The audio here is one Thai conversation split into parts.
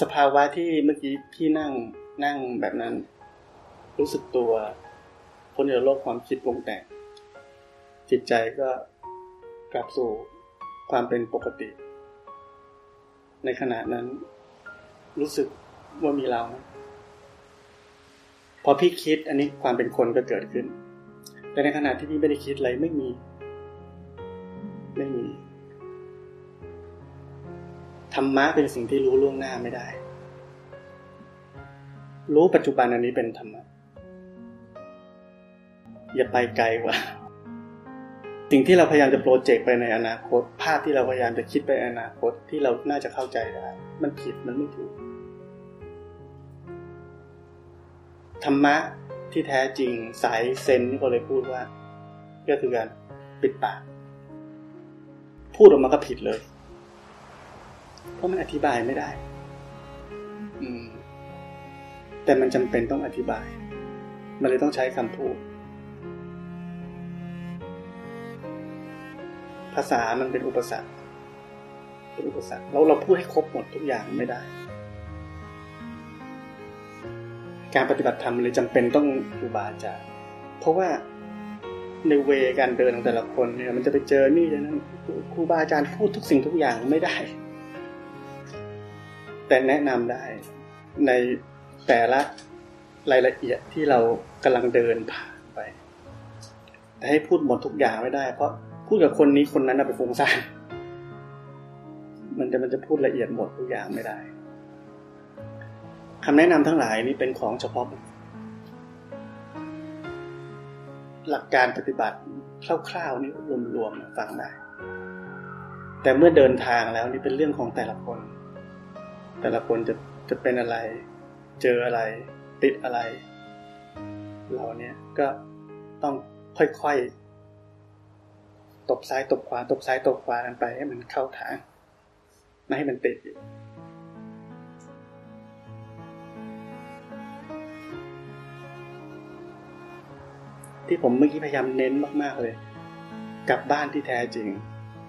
สภาวะที่เมื่อกี้พี่นั่งนั่งแบบนั้น รู้สึกตัวพ้นจากโลกความคิดปรุงแต่งจิตใจก็กลับสู่ความเป็นปกติ ในขณะนั้น รู้สึกว่ามีเรานะพอพี่คิดอันนี้ความเป็นคนก็เกิดขึ้น แต่ในขณะที่พี่ไม่ได้คิดอะไรไม่มี ไม่มี ธรรมะเป็นสิ่งที่รู้ล่วงหน้าไม่ได้ รู้ปัจจุบันอันนี้เป็นธรรมะ อย่าไปไกลกว่า สิ่งที่เราพยายามจะโปรเจกต์ไปในอนาคต ภาพที่เราพยายามจะคิดไปอนาคตที่เราน่าจะเข้าใจได้มันผิดมันไม่ถูก ธรรมะที่แท้จริงสายเซนที่เขาเลยพูดว่า ก็คือการปิดปาก พูดออกมาก็ผิดเลย เพราะมันอธิบายไม่ได้ อืม แต่มันจำเป็นต้องอธิบาย มันเลยต้องใช้คำพูด ภาษามันเป็นอุปสรรค เป็นอุปสรรคเราเราพูดให้ครบหมดทุกอย่างไม่ได้ การปฏิบัติธรรมเลยจำเป็นต้องครูบาอาจารย์เพราะว่าในเวการเดินของแต่ละคนเนี่ย มันจะไปเจอนี่นั้นครูบาอาจารย์พูดทุกสิ่งทุกอย่างไม่ได้ แต่แนะนำได้ในแต่ละรายละเอียดที่เรากำลังเดินผ่านไป แต่ให้พูดหมดทุกอย่างไม่ได้ เพราะพูดกับคนนี้คนนั้นไปฟุ้งซ่านมันจะมันจะพูดละเอียดหมดทุกอย่างไม่ได้คำแนะนำทั้งหลายนี้เป็นของเฉพาะ หลักการปฏิบัติคร่าวๆนี่รวมๆฟังได้ แต่เมื่อเดินทางแล้วนี่เป็นเรื่องของแต่ละคน แต่ละคนจะจะเป็นอะไร เจออะไร ติดอะไร เราเนี่ยก็ต้องค่อยๆ ตบซ้ายตบขวา ตบซ้ายตบขวากันไปให้มันเข้าทางไม่ให้มันติดอยู่ที่ผมเมื่อกี้พยายามเน้นมาก ๆ เลย กลับบ้านที่แท้จริง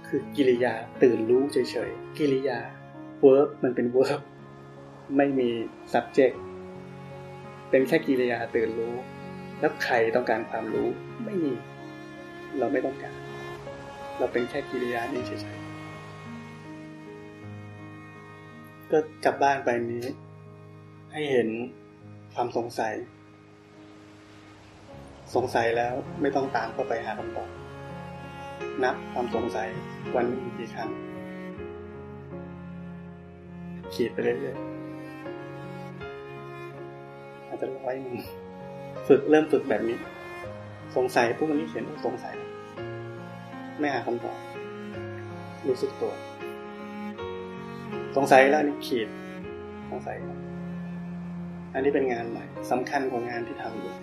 คือกิริยาตื่นรู้เฉยๆ กิริยา verb มันเป็น verb ไม่มี subject เป็นแค่กิริยาตื่นรู้ แล้วใครต้องการความรู้ไม่มี เราไม่ต้องการ เราเป็นแค่กิริยานี้เฉยๆก็กลับบ้านไปนี้ ให้เห็นความสงสัย สงสัยแล้วไม่ต้องตามเข้าไปหาคำตอบนับความสงสัยวันนี้กี่ครั้ง ขีดไปเรื่อยๆอาจจะร้อยหนึ่งฝึกเริ่มฝึกแบบนี้ สงสัยพวกนี้เขียนสงสัย ไม่หาคำตอบรู้สึกตัว สงสัยแล้วนี่ขีด สงสัยอันนี้เป็นงานใหม่สำคัญกว่างานที่ทำอยู่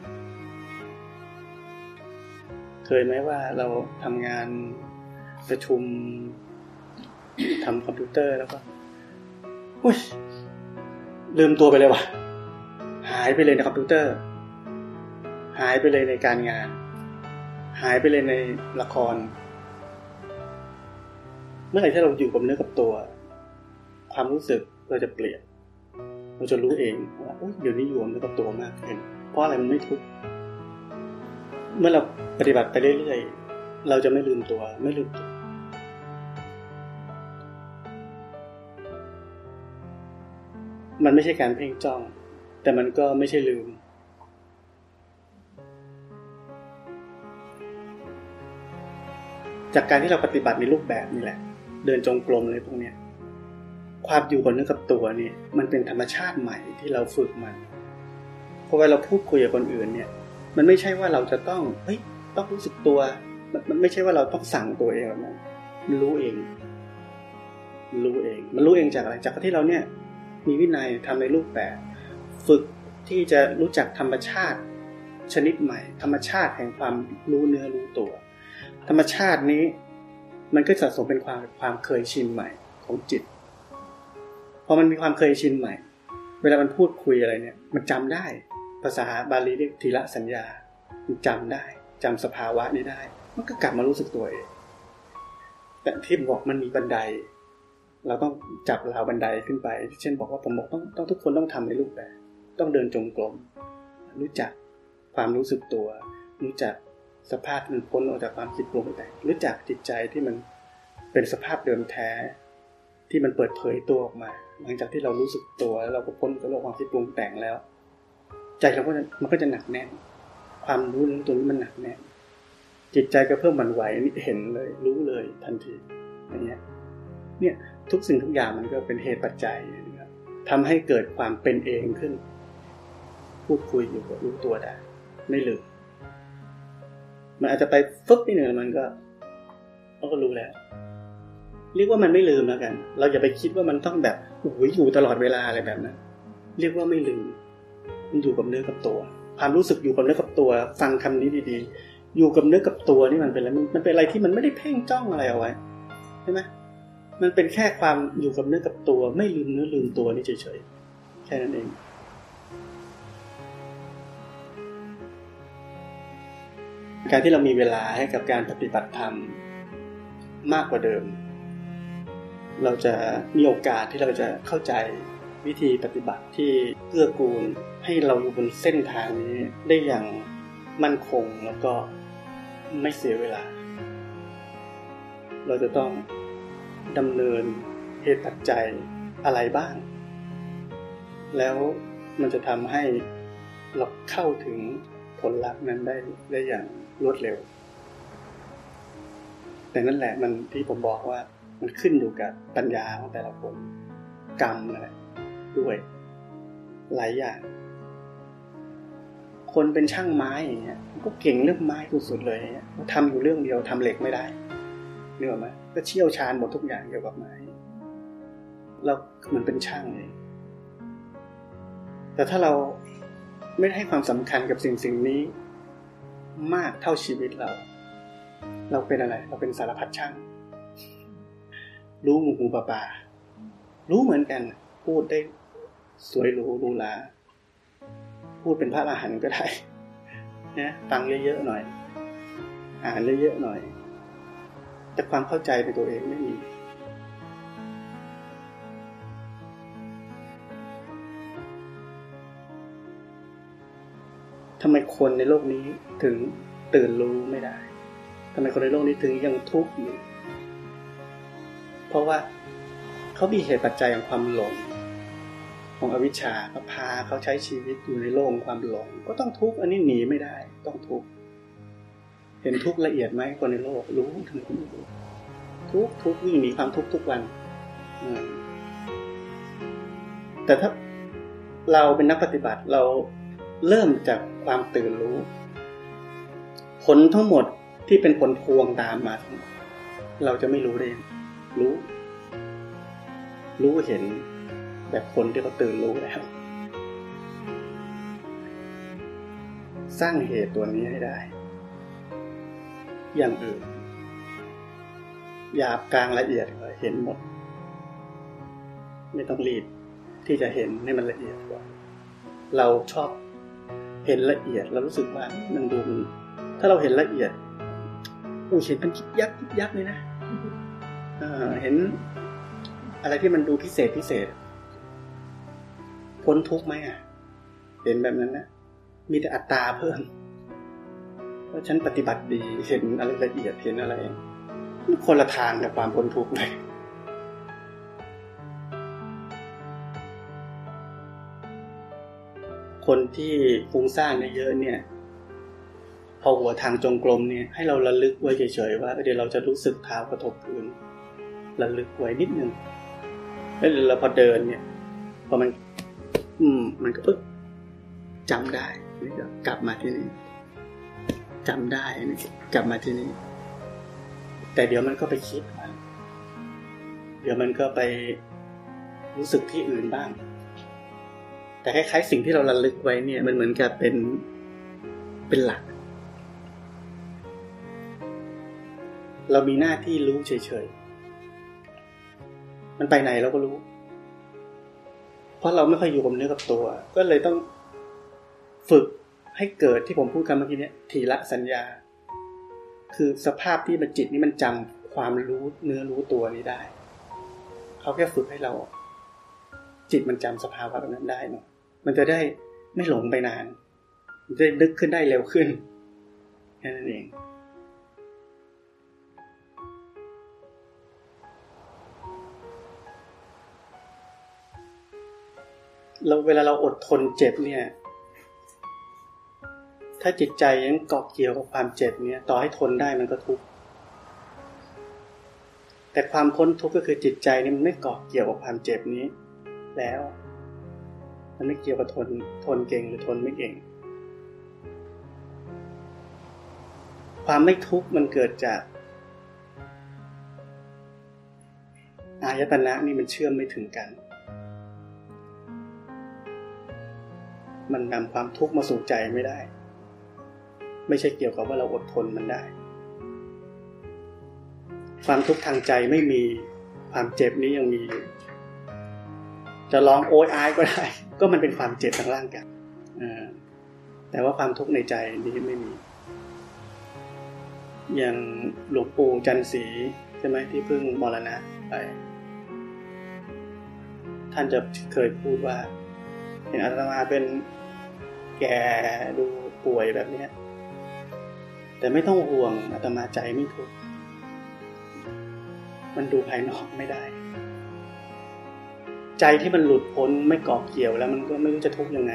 เคยไหมว่าเราทำงานประชุมทำคอมพิวเตอร์แล้วก็ อุ้ยลืมตัวไปเลยว่ะ หายไปเลยในคอมพิวเตอร์ หายไปเลยในการงาน หายไปเลยในละคร เมื่อไหร่ที่เราอยู่กับเนื้อกับตัว ความรู้สึกเราจะเปลี่ยน เราจะรู้เองว่าเดี๋ยวนี้อยู่กับเนื้อกับตัวมากขึ้นเพราะอะไรมันไม่ทุกข์เมื่อเราปฏิบัติไปเรื่อยๆเราจะไม่ลืมตัวไม่ลืมตัว มันไม่ใช่การเพ่งจ้อง แต่มันก็ไม่ใช่ลืม จากการที่เราปฏิบัติในรูปแบบนี่แหละ เดินจงกรมเลยพวกเนี้ยความอยู่กับเนื้อกับตัวนี่มันเป็นธรรมชาติใหม่ที่เราฝึกมันพอเวลาเราพูดคุยกับคนอื่นเนี่ย มันไม่ใช่ว่าเราจะต้องเฮ้ยต้องรู้สึกตัว มันไม่ใช่ว่าเราต้องสั่งตัวเองนะมันรู้เอง รู้เอง มันรู้เองจากอะไรจากที่เราเนี่ย มีวินัยทำในรูปแบบ ฝึกที่จะรู้จักธรรมชาติชนิดใหม่ ธรรมชาติแห่งความรู้เนื้อรู้ตัว ธรรมชาตินี้มันก็สะสมเป็นความความเคยชินใหม่ของจิตพอมันมีความเคยชินใหม่ เวลามันพูดคุยอะไรเนี่ย มันจำได้ ภาษาบาลีเรียกทีละสัญญา มันจำได้จำสภาวะนี้ได้ มันก็กลับมารู้สึกตัวเองแต่ที่บอกมันมีบันได เราต้องจับราวบันไดขึ้นไป เช่นบอกว่าผมบอกต้องต้องทุกคนต้องทำในรูปแบบ ต้องเดินจงกรม รู้จักความรู้สึกตัว รู้จักสภาพมันพ้นออกจากความคิดปรุงแต่งรู้จักจิตใจที่มันเป็นสภาพเดิมแท้ ที่มันเปิดเผยตัวออกมา หลังจากที่เรารู้สึกตัวแล้วเราก็พ้นจากโลกความคิดปรุงแต่งแล้ว ใจเราก็จะมันก็จะหนักแน่น ความรู้เรื่องตัวนี้มันหนักแน่นจิตใจก็เพิ่มมันไหวนี่เห็นเลย รู้เลยทันทีอย่างเงี้ยเนี่ย ทุกสิ่งทุกอย่างมันก็เป็นเหตุปัจจัยนะครับทำให้เกิดความเป็นเองขึ้น พูดคุยอยู่กับรู้ตัวได้ ไม่ลืมมันอาจจะไปฟึบนิดหนึ่งมันก็เราก็รู้แล้ว เรียกว่ามันไม่ลืมแล้วกัน เราอย่าไปคิดว่ามันต้องแบบโอ้ยอยู่ตลอดเวลาอะไรแบบนั้นเรียกว่าไม่ลืม มันอยู่กับเนื้อกับตัว ความรู้สึกอยู่กับเนื้อกับตัว ฟังคำนี้ดีๆ อยู่กับเนื้อกับตัวนี่มันเป็นอะไรมันเป็นอะไรที่มันไม่ได้เพ่งจ้องอะไรเอาไว้ใช่ไหม มันเป็นแค่ความอยู่กับเนื้อกับตัว ไม่ลืมเนื้อลืมตัวนี่เฉยๆ แค่นั้นเองการที่เรามีเวลาให้กับการปฏิบัติธรรมมากกว่าเดิม เราจะมีโอกาสที่เราจะเข้าใจวิธีปฏิบัติที่เกื้อกูลให้เราอยู่บนเส้นทางนี้ได้อย่างมั่นคงแล้วก็ไม่เสียเวลา เราจะต้อง ดำเนินเหตุปัจจัยอะไรบ้าง แล้วมันจะทำให้เราเข้าถึงผลลัพธ์นั้นได้ได้อย่างรวดเร็ว แต่นั่นแหละมันที่ผมบอกว่ามันขึ้นอยู่กับปัญญาของแต่ละคน กรรมนั่นแหละด้วย หลายอย่าง คนเป็นช่างไม้อย่างเงี้ยก็เก่งเรื่องไม้สุดๆเลยทำอยู่เรื่องเดียวทำเหล็กไม่ได้ เนื้อไหมก็เชี่ยวชาญหมดทุกอย่างเกี่ยวกับไม้เราเหมือนเป็นช่างเองแต่ถ้าเราไม่ให้ความสำคัญกับสิ่งสิ่งนี้ มากเท่าชีวิตเรา เราเป็นอะไร เราเป็นสารพัดช่าง รู้หูหูปลาปารู้เหมือนกัน พูดได้สวยหรูรูลาพูดเป็นพระอรหันต์ก็ได้นะฟังเยอะๆหน่อย อ่านเยอะๆหน่อย แต่ความเข้าใจในตัวเองไม่มีทำไมคนในโลกนี้ถึงตื่นรู้ไม่ได้ทำไมคนในโลกนี้ถึงยังทุกข์อยู่ เพราะว่าเขามีเหตุปัจจัยของความหลง ของอวิชชาก็พาเขาใช้ชีวิตอยู่ในโลกความหลง ก็ต้องทุกข์อันนี้หนีไม่ได้ ต้องทุกข์ เห็นทุกละเอียดไหมคนในโลก รู้ถึงรู้ทุกทุกวิ่งหนีความทุกทุกวันแต่ถ้าเราเป็นนักปฏิบัติเราเริ่มจากความตื่นรู้ ผลทั้งหมดที่เป็นผลพวงตามมา เราจะไม่รู้ได้รู้ รู้เห็นแบบคนที่เขาตื่นรู้แล้วสร้างเหตุตัวนี้ให้ได้ อย่างอื่นหยาบกลางละเอียดเห็นหมด ไม่ต้องรีบที่จะเห็นให้มันละเอียดกว่า เราชอบเห็นละเอียดเรารู้สึกว่ามันดูถ้าเราเห็นละเอียดอู้เห็นเป็นยิบยับยิบยับเลยนะเห็นอะไรที่มันดูพิเศษพิเศษพ้นทุกไหมอะ เห็นแบบนั้นนะมีแต่อัตตาเพิ่ม เพราฉันปฏิบัติดีเห็นอะไรละเอียดเห็นอะไรคนละทางกับความพ้นทุกข์เลยคนที่ฟุ้งซ่านเยอะเนี่ย พอหัวทางจงกรมเนี่ย ให้เราระลึกไว้เฉยๆว่าเดี๋ยวเราจะรู้สึกเท้ากระทบพื้นระลึกไว้นิดนึงแล้วเราพอเดินเนี่ยพอมัน อืม มันก็ปึ๊บจำได้กลับมาที่นี่ จำได้นี่กลับมาที่นี่แต่เดี๋ยวมันก็ไปคิดมันเดี๋ยวมันก็ไปรู้สึกที่อื่นบ้าง แต่คล้ายๆสิ่งที่เราระลึกไว้เนี่ย มันเหมือนกับเป็นเป็นหลัก เรามีหน้าที่รู้เฉยๆ มันไปไหนเราก็รู้ เพราะเราไม่ค่อยอยู่กับเนื้อกับตัว ก็เลยต้องฝึก ให้เกิดที่ผมพูดกันเมื่อกี้เนี่ยทีละสัญญา คือสภาพที่มันจิตนี่มันจำความรู้เนื้อรู้ตัวนี้ได้เขาแค่ฝึกให้เรา จิตมันจำสภาวะแบบนั้นได้เนาะมันจะได้ไม่หลงไปนานมันจะนึกขึ้นได้เร็วขึ้นแค่นั้นเองเราเวลาเราอดทนเจ็บเนี่ย ถ้าจิตใจยังเกาะเกี่ยวกับความเจ็บเนี่ยต่อให้ทนได้มันก็ทุกข์แต่ความพ้นทุกข์ก็คือจิตใจนี่มันไม่เกาะเกี่ยวกับความเจ็บนี้ แล้ว มันไม่เกี่ยวกับทนทนเก่งหรือทนไม่เก่ง ความไม่ทุกข์มันเกิดจากอายตนะนี่มันเชื่อมไม่ถึงกัน มันนำความทุกข์มาสู่ใจไม่ได้ ไม่ใช่เกี่ยวกับว่าเราอดทนมันได้ ความทุกข์ทางใจไม่มีความเจ็บนี้ยังมีอยู่จะร้องโอยอายก็ได้ ก็มันเป็นความเจ็บทางร่างกายแต่ว่าความทุกข์ในใจนี้ไม่มี อย่างหลวงปู่จันสีใช่ไหมที่เพิ่งมรณะไปท่านจะเคยพูดว่า เห็นอาตมาเป็นแก่ดูป่วยแบบนี้ แต่ไม่ต้องห่วงอาตมาใจไม่ทุกข์มันดูภายนอกไม่ได้ ใจที่มันหลุดพ้นไม่เกาะเกี่ยวแล้วมันก็ไม่รู้จะทุกข์ยังไง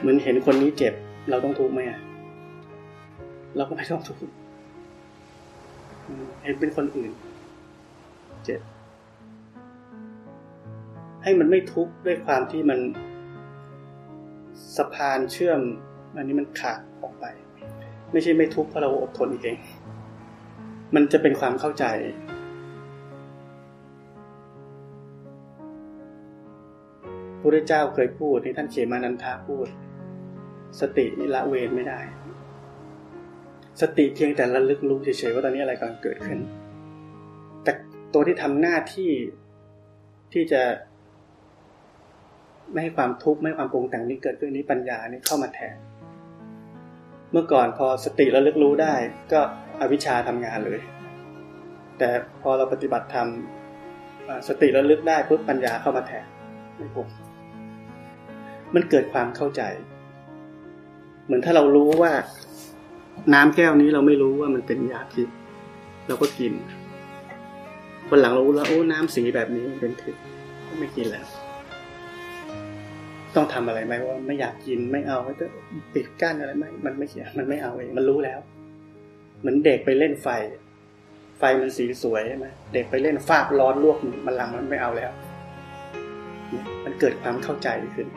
เหมือนเห็นคนนี้เจ็บ เราต้องทุกข์ไหมเราก็ไม่ต้องทุกข์เห็นเป็นคนอื่น เจ็บ ให้มันไม่ทุกข์ด้วยความที่มันสะพานเชื่อม อันนี้มันขาดออกไป ไม่ใช่ไม่ทุกข์เพราะเราอดทนเอง มันจะเป็นความเข้าใจพระเจ้าเคยพูดที่ท่านเขมานันทาพูด สตินละเวรไม่ได้ สติเพียงแต่ระลึกรู้เฉยๆว่าตอนนี้อะไรกำลังเกิดขึ้น แต่ตัวที่ทำหน้าที่ที่จะ ไม่ให้ความทุกข์ไม่ให้ความปรุงแต่งนี้เกิดขึ้นนี้ปัญญานี่เข้ามาแทน เมื่อก่อนพอสติระลึกรู้ได้ ก็อวิชชาทำงานเลย แต่พอเราปฏิบัติธรรมสติระลึกได้ปุ๊บปัญญาเข้ามาแทนไม่ปุ๊บมันเกิดความเข้าใจ เหมือนถ้าเรารู้ว่า น้ำแก้วนี้เราไม่รู้ว่ามันเป็นยาพิษเราก็กินคนหลังเรารู้แล้วโอ้น้ำสีแบบนี้เป็นพิษไม่กินแล้ว ต้องทำอะไรไหมว่าไม่อยากกินไม่เอาจะปิดกั้นอะไรไหมมันไม่เขียมันไม่เอาเองมันรู้แล้ว เหมือนเด็กไปเล่นไฟ ไฟมันสีสวยใช่ไหมเด็กไปเล่นฟาดร้อนลวกมันลังมันไม่เอาแล้ว มันเกิดความเข้าใจขึ้น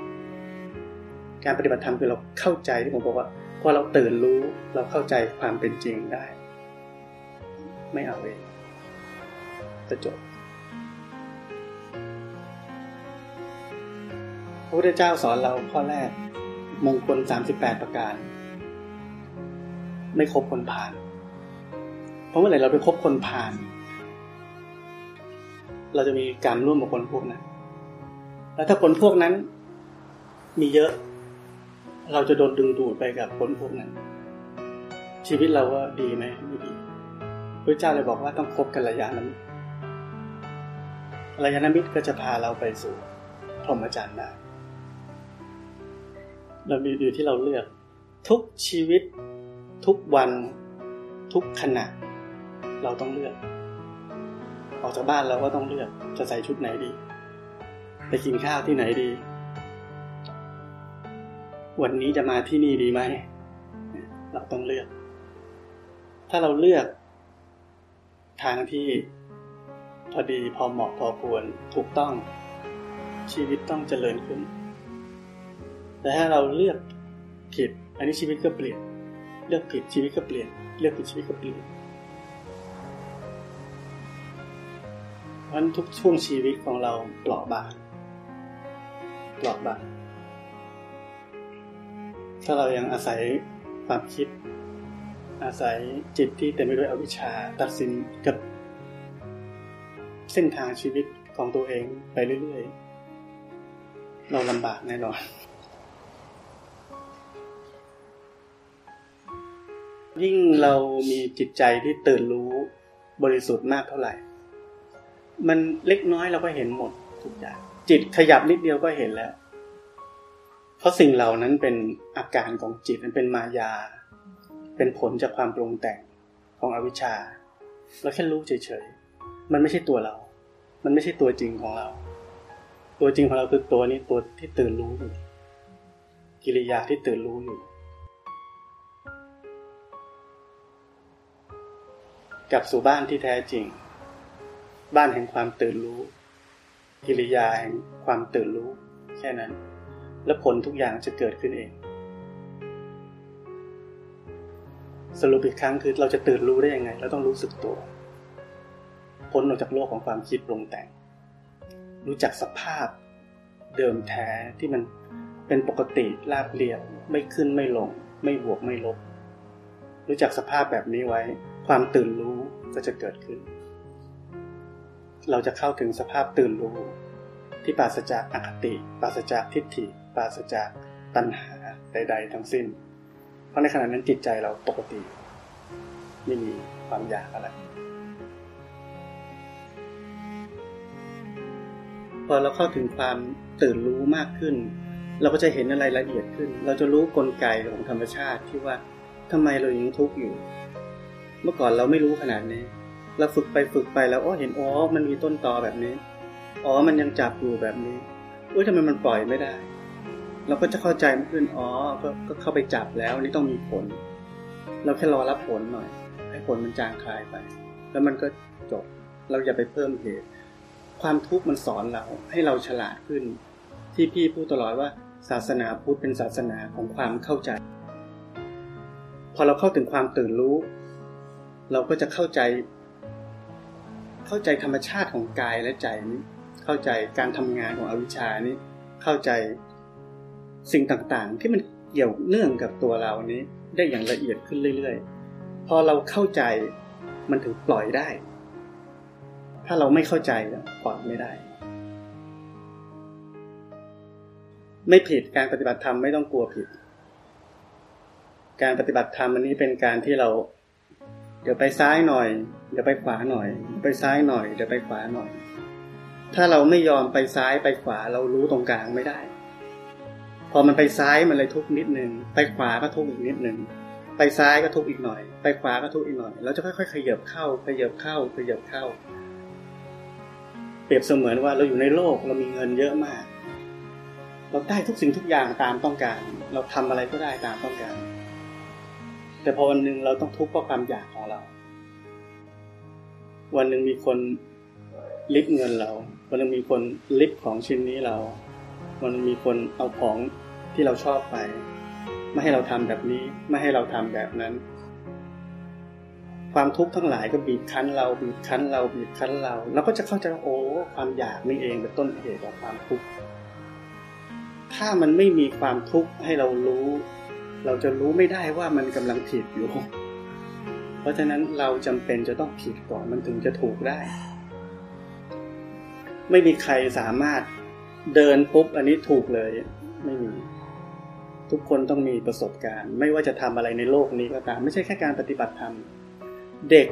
การปฏิบัติธรรมคือเราเข้าใจที่ผมบอกว่าพอเราตื่นรู้เราเข้าใจความเป็นจริงได้ ไม่เอาเองจะจบ ระพุทธเจ้าสอนเราข้อแรก มงคลสามสิบแปดประการ ไม่คบคนผ่าน เพราะเมื่อไหร่เราไปคบคนผ่าน เราจะมีกรรมร่วมกับคนพวกนั้นแล้วถ้าคนพวกนั้นมีเยอะ เราจะโดนดึงดูดไปกับคนพวกนั้น ชีวิตเราว่าดีไหมไม่ดีพระเจ้าเลยบอกว่าต้องคบกันระยะนั้นระยะนมิตรก็จะพาเราไปสู่พรหมจรรย์ได้ เรามีอยู่ที่เราเลือก ทุกชีวิต ทุกวัน ทุกขณะ เราต้องเลือก ออกจากบ้านเราก็ต้องเลือก จะใส่ชุดไหนดี ไปกินข้าวที่ไหนดี วันนี้จะมาที่นี่ดีไหม เราต้องเลือก ถ้าเราเลือก ทางที่พอดีพอเหมาะพอควรถูกต้องชีวิตต้องเจริญขึ้น แต่ถ้าเราเลือกผิด อันนี้ชีวิตก็เปลี่ยน เลือกผิดชีวิตก็เปลี่ยน เลือกผิดชีวิตก็เปลี่ยนเพราะทุกช่วงชีวิตของเราเปราะบางเปราะบางถ้าเรายังอาศัยความคิด อาศัยจิตที่เต็มไปด้วยอวิชชาตัดสินกับเส้นทางชีวิตของตัวเองไปเรื่อย ๆ เราลำบากแน่นอน ยิ่งเรามีจิตใจที่ตื่นรู้บริสุทธิ์มากเท่าไหร่ มันเล็กน้อยเราก็เห็นหมดทุกอย่างจิตขยับนิดเดียวก็เห็นแล้ว เพราะสิ่งเหล่านั้นเป็นอาการของจิตมันเป็นมายา เป็นผลจากความปรุงแต่งของอวิชชาเราแค่รู้เฉยๆมันไม่ใช่ตัวเรา มันไม่ใช่ตัวจริงของเรา ตัวจริงของเราคือตัวนี้ตัวที่ตื่นรู้อยู่กิริยาที่ตื่นรู้อยู่ กลับสู่บ้านที่แท้จริง บ้านแห่งความตื่นรู้ กิริยาแห่งความตื่นรู้ แค่นั้น และผลทุกอย่างจะเกิดขึ้นเอง สรุปอีกครั้งคือเราจะตื่นรู้ได้ยังไง เราต้องรู้สึกตัวพ้นออกจากโลกของความคิดปรุงแต่ง รู้จักสภาพเดิมแท้ที่มันเป็นปกติราบเรียบไม่ขึ้นไม่ลง ไม่บวกไม่ลบ รู้จักสภาพแบบนี้ไว้ ความตื่นรู้ก็จะเกิดขึ้น เราจะเข้าถึงสภาพตื่นรู้ ที่ปราศจากอคติ ปราศจากทิฏฐิ ปราศจากตัณหาใด ๆ ทั้งสิ้น เพราะในขณะนั้นจิตใจเราปกติ ไม่มีความอยากอะไรพอเราเข้าถึงความตื่นรู้มากขึ้น เราก็จะเห็นอะไรละเอียดขึ้น เราจะรู้กลไกของธรรมชาติที่ว่าทำไมเรายังทุกข์อยู่ เมื่อก่อนเราไม่รู้ขนาดนี้ เราฝึกไปฝึกไปแล้วอ๋อเห็นอ๋อมันมีต้นตอแบบนี้อ๋อมันยังจับอยู่แบบนี้อุ้ยทำไมมันปล่อยไม่ได้ เราก็จะเข้าใจมากขึ้นอ๋อก็เข้าไปจับแล้วนี่ต้องมีผล เราแค่รอรับผลหน่อย ให้ผลมันจางคลายไป แล้วมันก็จบ เราอย่าไปเพิ่มเหตุ ความทุกข์มันสอนเราให้เราฉลาดขึ้น ที่พี่พูดตลอดว่าศาสนาพุทธเป็นศาสนาของความเข้าใจ พอเราเข้าถึงความตื่นรู้ เราก็จะเข้าใจ เข้าใจธรรมชาติของกายและใจนี้ เข้าใจการทำงานของอวิชชานี้ เข้าใจสิ่งต่างๆ ที่มันเกี่ยวเนื่องกับตัวเรานี้ ได้อย่างละเอียดขึ้นเรื่อยๆ พอเราเข้าใจมันถึงปล่อยได้ ถ้าเราไม่เข้าใจปล่อยไม่ได้ ไม่ผิดการปฏิบัติธรรมไม่ต้องกลัวผิด การปฏิบัติธรรมอันนี้เป็นการที่เรา เดี๋ยวไปซ้ายหน่อย เดี๋ยวไปขวาหน่อย ไปซ้ายหน่อย เดี๋ยวไปขวาหน่อย ถ้าเราไม่ยอมไปซ้ายไปขวาเรารู้ตรงกลางไม่ได้ พอมันไปซ้ายมันเลยทุกนิดนึง ไปขวาก็ทุกอีกนิดนึง ไปซ้ายก็ทุกอีกหน่อย ไปขวาก็ทุกอีกหน่อย เราจะค่อยๆขยับเข้า ขยับเข้า ขยับเข้า เปรียบเสมือนว่าเราอยู่ในโลกเรามีเงินเยอะมาก เราได้ทุกสิ่งทุกอย่างตามต้องการ เราทำอะไรก็ได้ตามต้องการ แต่พอวันหนึ่งเราต้องทุกข์เพราะความอยากของเรา วันหนึ่งมีคนลิบเงินเรา วันหนึ่งมีคนลิบของชิ้นนี้เรา วันนึงมีคนเอาของที่เราชอบไป ไม่ให้เราทำแบบนี้ ไม่ให้เราทำแบบนั้น ความทุกข์ทั้งหลายก็บีบคั้นเราบีบคั้นเราบีบคั้นเราเราก็จะเข้าใจว่าโอ้ความอยากนี่เองเป็นต้นเหตุของความทุกข์ถ้ามันไม่มีความทุกข์ให้เรารู้ เราจะรู้ไม่ได้ว่ามันกำลังผิดอยู่ เพราะฉะนั้นเราจำเป็นจะต้องผิดก่อนมันถึงจะถูกได้ ไม่มีใครสามารถเดินปุ๊บอันนี้ถูกเลย ไม่มี ทุกคนต้องมีประสบการณ์ ไม่ว่าจะทำอะไรในโลกนี้ก็ตาม ไม่ใช่แค่การปฏิบัติธรรมเด็ก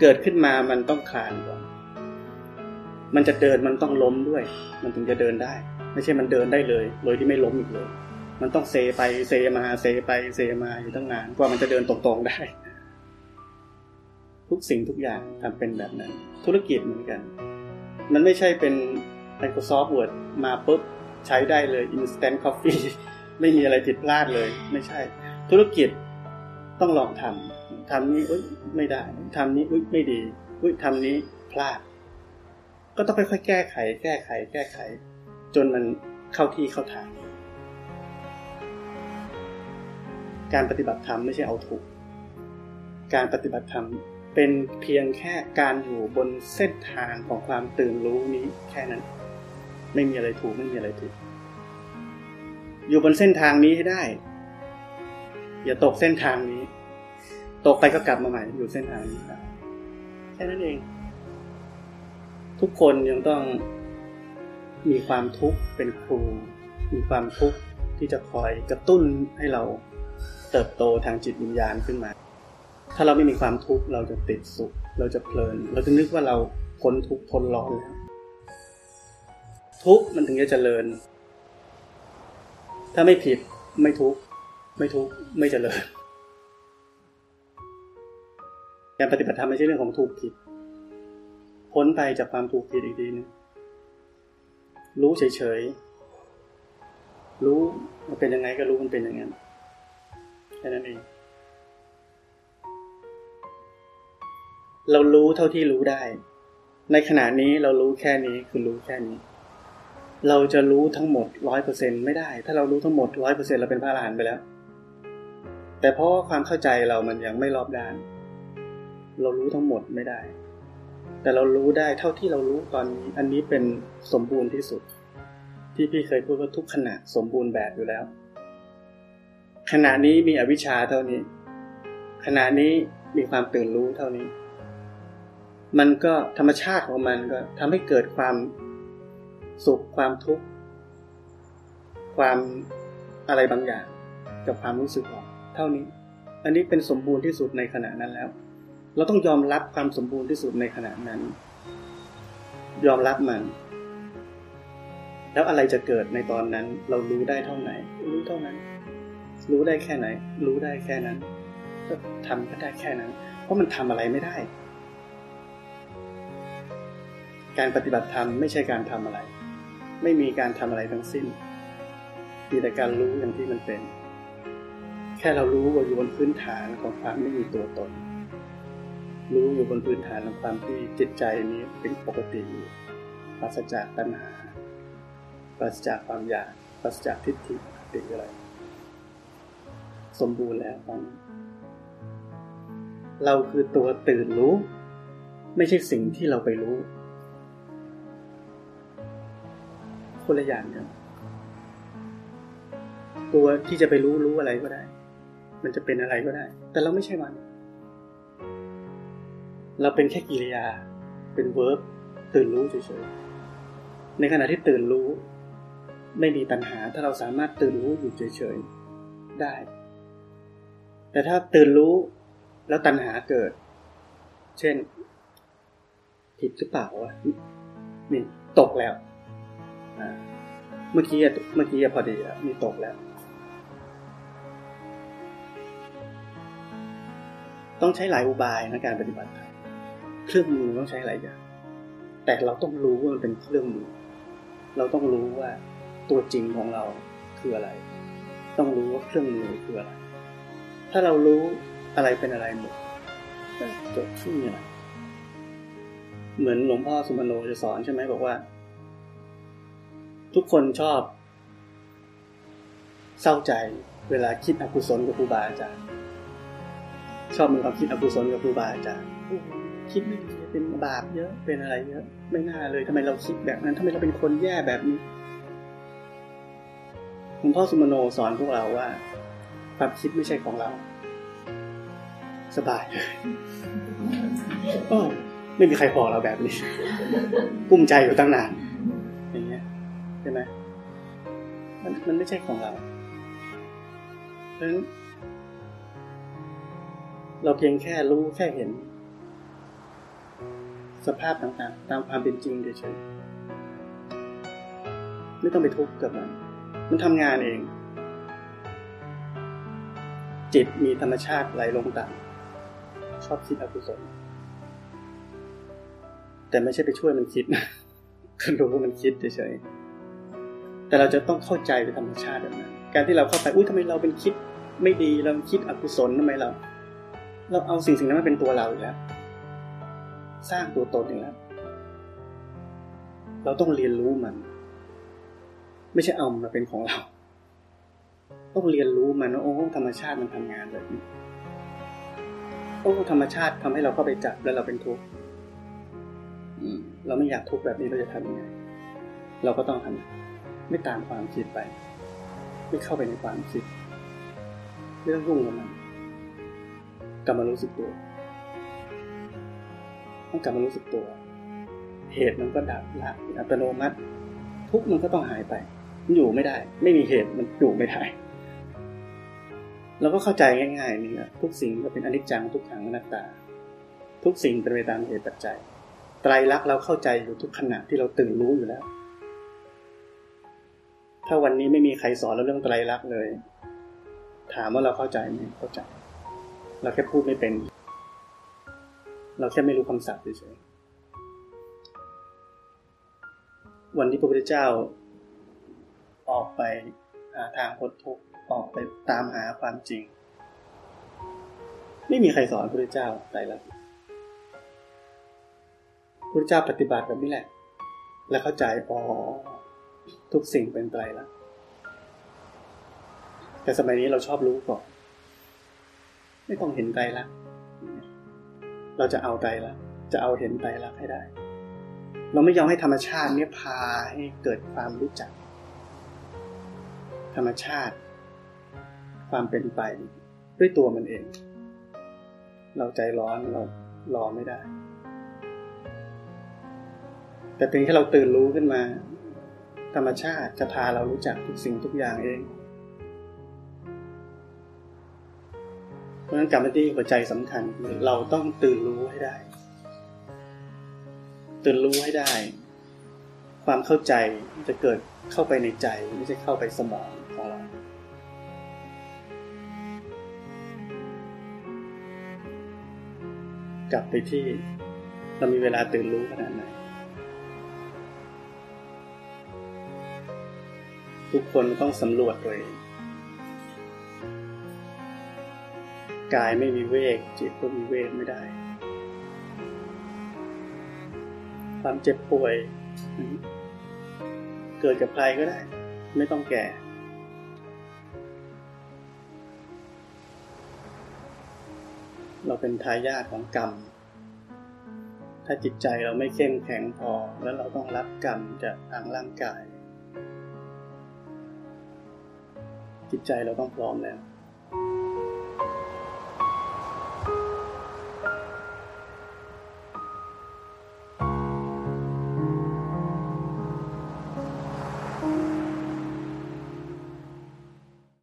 เกิดขึ้นมามันต้องคลานก่อน มันจะเดินมันต้องล้มด้วย มันถึงจะเดินได้ ไม่ใช่มันเดินได้เลย โดยที่ไม่ล้มอีกเลย มันต้องเซไปเซมาเซไปเซมาอยู่ตั้งนานกว่ามันจะเดินตรงๆได้ ทุกสิ่งทุกอย่างทำเป็นแบบนั้น ธุรกิจเหมือนกัน มันไม่ใช่เป็น Microsoft Word มาปุ๊บใช้ได้เลย Instant Coffee ไม่มีอะไรผิดพลาดเลย ไม่ใช่ ธุรกิจต้องลองทำทำนี้อุ้ยไม่ได้ทำนี้อุ้ยไม่ดีอุ้ยทำนี้พลาด ก็ต้องค่อยๆแก้ไข แก้ไข แก้ไข จนมันเข้าที่เข้าทาง การปฏิบัติธรรมไม่ใช่เอาถูก การปฏิบัติธรรมเป็นเพียงแค่การอยู่บนเส้นทางของความตื่นรู้นี้แค่นั้น ไม่มีอะไรถูกไม่มีอะไรผิดอยู่บนเส้นทางนี้ให้ได้ อย่าตกเส้นทางนี้ ตกไปก็กลับมาใหม่อยู่เส้นทางนี้ครับแค่นั้นเอง ทุกคนยังต้องมีความทุกข์เป็นครู มีความทุกข์ที่จะคอยกระตุ้นให้เรา เติบโตทางจิตวิญญาณขึ้นมา ถ้าเราไม่มีความทุกข์เราจะติดสุข เราจะเพลิน เราจะนึกว่าเราพ้นทุกข์พ้นร้อนแล้ว ทุกข์มันถึงจะเจริญ ถ้าไม่ผิดไม่ทุกข์ไม่ทุกข์ไม่เจริญ การปฏิบัติธรรมไม่ใช่เรื่องของถูกผิด พ้นไปจากความถูกผิดอีกทีนึงรู้เฉยๆ รู้มันเป็นยังไงก็รู้มันเป็นอย่างนั้น แค่นั้นเอง เรารู้เท่าที่รู้ได้ ในขณะนี้เรารู้แค่นี้คือรู้แค่นี้ เราจะรู้ทั้งหมดร้อยเปอร์เซ็นไม่ได้ ถ้าเรารู้ทั้งหมดร้อยเปอร์เซ็นเราเป็นพระอรหันต์ไปแล้ว แต่เพราะความเข้าใจเรามันยังไม่รอบด้าน เรารู้ทั้งหมดไม่ได้ แต่เรารู้ได้เท่าที่เรารู้ตอนนี้ อันนี้เป็นสมบูรณ์ที่สุด ที่พี่เคยพูดว่าทุกขณะสมบูรณ์แบบอยู่แล้ว ขณะนี้มีอวิชชาเท่านี้ ขณะนี้มีความตื่นรู้เท่านี้ มันก็ธรรมชาติของมันก็ทำให้เกิดความสุขความทุกข์ความอะไรบางอย่าง กับความรู้สึกของเท่านี้ อันนี้เป็นสมบูรณ์ที่สุดในขณะนั้นแล้ว เราต้องยอมรับความสมบูรณ์ที่สุดในขณะนั้น ยอมรับมัน แล้วอะไรจะเกิดในตอนนั้น เรารู้ได้เท่าไหนรู้เท่านั้น รู้ได้แค่ไหน รู้ได้แค่นั้น ก็ทำก็ได้แค่นั้น เพราะมันทำอะไรไม่ได้ การปฏิบัติธรรมไม่ใช่การทำอะไร ไม่มีการทำอะไรทั้งสิ้นมีแต่การรู้อย่างที่มันเป็น แค่เรารู้ว่าอยู่บนพื้นฐานของความไม่มีตัวตน รู้อยู่บนพื้นฐานของความที่จิตใจนี้เป็นปกติอยู่ปราศจากตัณหาปราศจากความอยากปราศจากทิฏฐิติอะไร สมบูรณ์แล้วตอนนี้เราคือตัวตื่นรู้ ไม่ใช่สิ่งที่เราไปรู้ คนละอย่างกันตัวที่จะไปรู้รู้อะไรก็ได้ มันจะเป็นอะไรก็ได้ แต่เราไม่ใช่มัน เราเป็นแค่กิริยา เป็นเวิร์บตื่นรู้เฉยๆ ในขณะที่ตื่นรู้ ไม่มีปัญหาถ้าเราสามารถตื่นรู้อยู่เฉยๆ ได้ แต่ถ้าตื่นรู้แล้วตัณหาเกิด เช่น ผิดหรือเปล่าวะนี่ตกแล้วเมื่อกี้เมื่อกี้พอดีแล้วมีตกแล้ว ต้องใช้หลายอุบายในการปฏิบัติเครื่องมือต้องใช้หลายอย่างแต่เราต้องรู้ว่ามันเป็นเครื่องมือ เราต้องรู้ว่าตัวจริงของเราคืออะไร ต้องรู้ว่าเครื่องมือคืออะไร ถ้าเรารู้อะไรเป็นอะไรหมดจบขึ้นเนี่ยเหมือนหลวงพ่อสุมโนจะสอนใช่ไหมบอกว่า ทุกคนชอบ เศร้าใจเวลาคิดอกุศลกับครูบาอาจารย์ชอบมีความคิดอกุศลกับครูบาอาจารย์คิดไม่ดีเป็นบาปเยอะเป็นอะไรเยอะไม่น่าเลยทำไมเราคิดแบบนั้นทำไมเราเป็นคนแย่แบบนี้หลวงพ่อสุมโนสอนพวกเราว่า ความคิดไม่ใช่ของเรา สบายไม่มีใครพอเราแบบนี้กุ้มใจอยู่ตั้งนานอย่างเงี้ยใช่ไหมมันมันไม่ใช่ของเราเพราะฉะนั้นเราเพียงแค่รู้แค่เห็น สภาพต่างๆ ตามความเป็นจริงเฉยๆไม่ต้องไปทุกข์กับมัน มันทำงานเอง จิตมีธรรมชาติไหลลงต่ำชอบคิดอกุศล แต่ไม่ใช่ไปช่วยมันคิดนะก็รู้ว่ามันคิดเฉยๆแต่เราจะต้องเข้าใจในธรรมชาติแบบนั้นการที่เราเข้าไปอุ้ยทำไมเราเป็นคิดไม่ดีเราคิดอกุศลทำไมเรา เราเอาสิ่งสิ่งนั้นมาเป็นตัวเราแล้วสร้างตัวตนอย่างนั้นเราต้องเรียนรู้มัน ไม่ใช่เอามาเป็นของเรา ต้องเรียนรู้มันว่าโอ้ธรรมชาติมันทำงานแบบนี้โอ้ธรรมชาติทำให้เราเข้าไปจับแล้วเราเป็นทุกข์เราไม่อยากทุกข์แบบนี้เราจะทำยังไงเราก็ต้องทำไม่ตามความคิดไป ไม่เข้าไปในความคิดไม่ต้องยุ่งกับมันกลับมารู้สึกตัวต้องกลับมารู้สึกตัว เหตุมันก็ดับละอัตโนมัติ ทุกมันก็ต้องหายไป อยู่ไม่ได้ ไม่มีเหตุมันอยู่ไม่ได้ เราก็เข้าใจง่ายๆนี่แหละทุกสิ่งก็เป็นอนิจจังทุกขังอนัตตา ทุกสิ่งเป็นไปตามเหตุปัจจัย ไตรลักษณ์เราเข้าใจอยู่ทุกขณะที่เราตื่นรู้อยู่แล้ว ถ้าวันนี้ไม่มีใครสอนเราเรื่องไตรลักษณ์เลย ถามว่าเราเข้าใจไหมเข้าใจ เราแค่พูดไม่เป็น เราแค่ไม่รู้คำศัพท์เฉยๆวันที่พระพุทธเจ้าออกไปหาทางพ้นทุกข์ ออกไปตามหาความจริง ไม่มีใครสอนพระเจ้าไตรลักษณ์พระเจ้าปฏิบัติแบบนี้แหละ และเข้าใจพอทุกสิ่งเป็นไตรลักษณ์แต่สมัยนี้เราชอบรู้ก่อน ไม่ต้องเห็นไตรลักษณ์เราจะเอาไตรลักษณ์จะเอาเห็นไตรลักษณ์ให้ได้ เราไม่ยอมให้ธรรมชาติเนี่ยพาให้เกิดความรู้จัก ธรรมชาติ ความเป็นไปด้วยตัวมันเอง เราใจร้อนเรารอไม่ได้ แต่เพียงแค่เราตื่นรู้ขึ้นมา ธรรมชาติจะพาเรารู้จักทุกสิ่งทุกอย่างเองเพราะนั้นกรรมที่หัวใจสำคัญคือเราต้องตื่นรู้ให้ได้ ตื่นรู้ให้ได้ ความเข้าใจจะเกิดเข้าไปในใจไม่ใช่เข้าไปสมอง กลับไปที่เรามีเวลาตื่นรู้ขนาดไหนทุกคนต้องสำรวจตัวเองกายไม่มีเวก จิตก็มีเวกไม่ได้ ความเจ็บป่วย เกิดกับใครก็ได้ ไม่ต้องแก่ เราเป็นทายาทของกรรม ถ้าจิตใจเราไม่เข้มแข็งพอ แล้วเราต้องรับกรรมจากทางร่างกาย จิตใจเราต้องพร้อมแล้ว